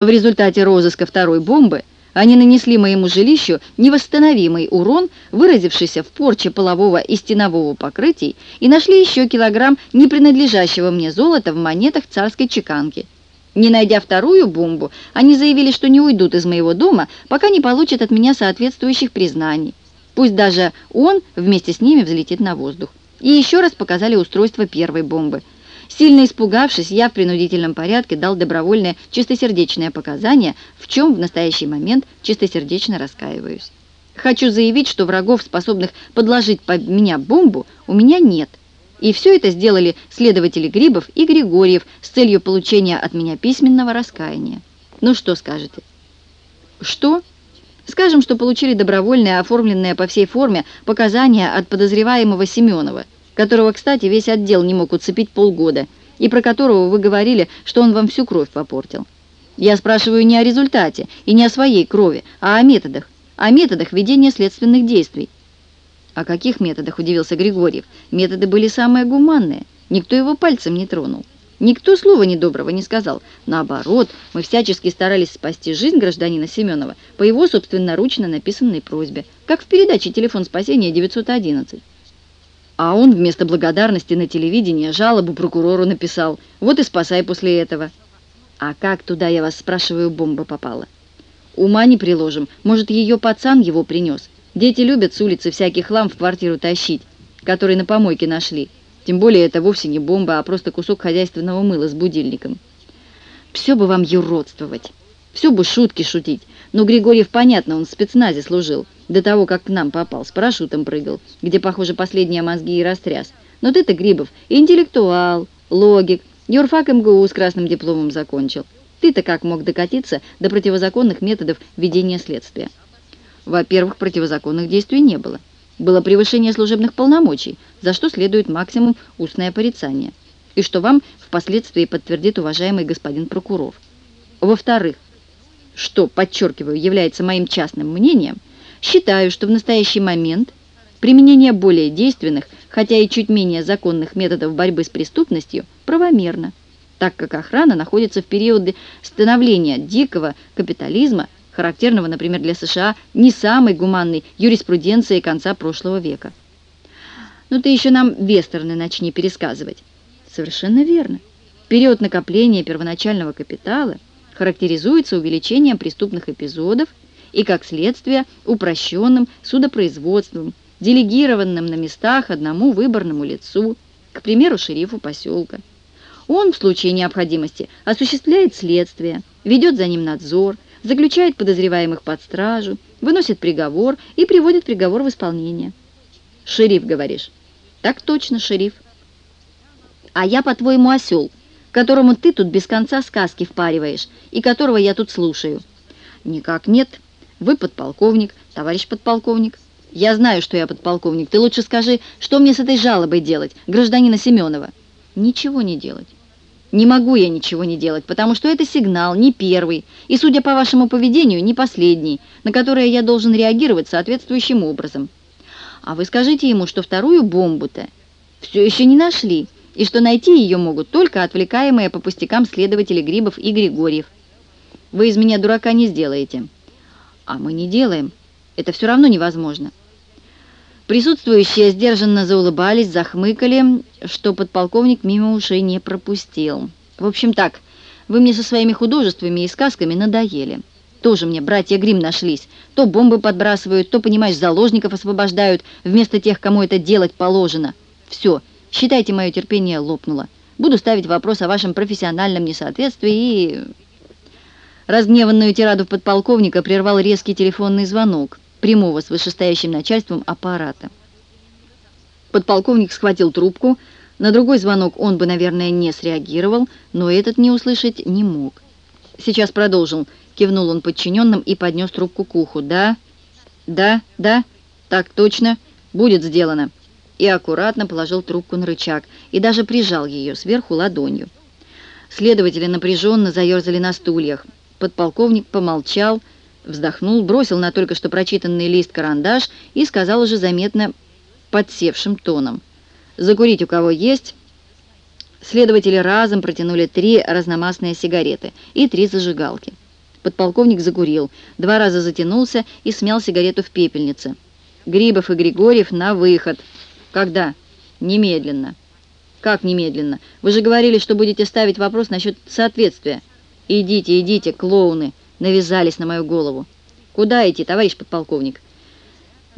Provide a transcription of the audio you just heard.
В результате розыска второй бомбы они нанесли моему жилищу невосстановимый урон, выразившийся в порче полового и стенового покрытий, и нашли еще килограмм не принадлежащего мне золота в монетах царской чеканки. Не найдя вторую бомбу, они заявили, что не уйдут из моего дома, пока не получат от меня соответствующих признаний. Пусть даже он вместе с ними взлетит на воздух. И еще раз показали устройство первой бомбы – Сильно испугавшись, я в принудительном порядке дал добровольное чистосердечное показание, в чем в настоящий момент чистосердечно раскаиваюсь. Хочу заявить, что врагов, способных подложить под меня бомбу, у меня нет. И все это сделали следователи Грибов и Григорьев с целью получения от меня письменного раскаяния. Ну что скажете? Что? Скажем, что получили добровольное, оформленное по всей форме показания от подозреваемого Семенова – которого, кстати, весь отдел не мог уцепить полгода, и про которого вы говорили, что он вам всю кровь попортил. Я спрашиваю не о результате и не о своей крови, а о методах, о методах ведения следственных действий. О каких методах, удивился Григорьев. Методы были самые гуманные, никто его пальцем не тронул. Никто слова недоброго не сказал. Наоборот, мы всячески старались спасти жизнь гражданина Семенова по его собственноручно написанной просьбе, как в передаче «Телефон спасения 911». А он вместо благодарности на телевидении жалобу прокурору написал. Вот и спасай после этого. А как туда, я вас спрашиваю, бомба попала? Ума не приложим. Может, ее пацан его принес? Дети любят с улицы всякий хлам в квартиру тащить, который на помойке нашли. Тем более это вовсе не бомба, а просто кусок хозяйственного мыла с будильником. Все бы вам юродствовать. Все бы шутки шутить. Но Григорьев, понятно, он в спецназе служил. До того, как к нам попал, с парашютом прыгал, где, похоже, последние мозги и растряс. Но ты-то, Грибов, интеллектуал, логик, юрфак МГУ с красным дипломом закончил. Ты-то как мог докатиться до противозаконных методов ведения следствия? Во-первых, противозаконных действий не было. Было превышение служебных полномочий, за что следует максимум устное порицание. И что вам впоследствии подтвердит уважаемый господин прокурор. Во-вторых, что, подчеркиваю, является моим частным мнением, считаю, что в настоящий момент применение более действенных, хотя и чуть менее законных методов борьбы с преступностью правомерно, так как охрана находится в периоде становления дикого капитализма, характерного, например, для США, не самой гуманной юриспруденции конца прошлого века. Ну ты еще нам вестерны начни пересказывать. Совершенно верно. Период накопления первоначального капитала – характеризуется увеличением преступных эпизодов и, как следствие, упрощенным судопроизводством, делегированным на местах одному выборному лицу, к примеру, шерифу поселка. Он в случае необходимости осуществляет следствие, ведет за ним надзор, заключает подозреваемых под стражу, выносит приговор и приводит приговор в исполнение. «Шериф, говоришь?» «Так точно, шериф». «А я, по-твоему, осел», которому ты тут без конца сказки впариваешь и которого я тут слушаю». «Никак нет. Вы подполковник, товарищ подполковник». «Я знаю, что я подполковник. Ты лучше скажи, что мне с этой жалобой делать, гражданина Семенова?» «Ничего не делать». «Не могу я ничего не делать, потому что это сигнал, не первый, и, судя по вашему поведению, не последний, на которое я должен реагировать соответствующим образом. А вы скажите ему, что вторую бомбу-то все еще не нашли» и что найти ее могут только отвлекаемые по пустякам следователи Грибов и Григорьев. Вы из меня дурака не сделаете. А мы не делаем. Это все равно невозможно. Присутствующие сдержанно заулыбались, захмыкали, что подполковник мимо ушей не пропустил. В общем так, вы мне со своими художествами и сказками надоели. Тоже мне братья Грим нашлись. То бомбы подбрасывают, то, понимаешь, заложников освобождают, вместо тех, кому это делать положено. Все, Считайте, мое терпение лопнуло. Буду ставить вопрос о вашем профессиональном несоответствии и...» Разгневанную тираду подполковника прервал резкий телефонный звонок прямого с вышестоящим начальством аппарата. Подполковник схватил трубку. На другой звонок он бы, наверное, не среагировал, но этот не услышать не мог. «Сейчас продолжил», — кивнул он подчиненным и поднес трубку к уху. «Да? Да? Да? Так точно. Будет сделано» и аккуратно положил трубку на рычаг и даже прижал ее сверху ладонью. Следователи напряженно заерзали на стульях. Подполковник помолчал, вздохнул, бросил на только что прочитанный лист карандаш и сказал уже заметно подсевшим тоном. «Закурить у кого есть?» Следователи разом протянули три разномастные сигареты и три зажигалки. Подполковник закурил, два раза затянулся и смял сигарету в пепельнице. «Грибов и Григорьев на выход!» «Когда?» «Немедленно». «Как немедленно? Вы же говорили, что будете ставить вопрос насчет соответствия». «Идите, идите, клоуны!» навязались на мою голову. «Куда идти, товарищ подполковник?»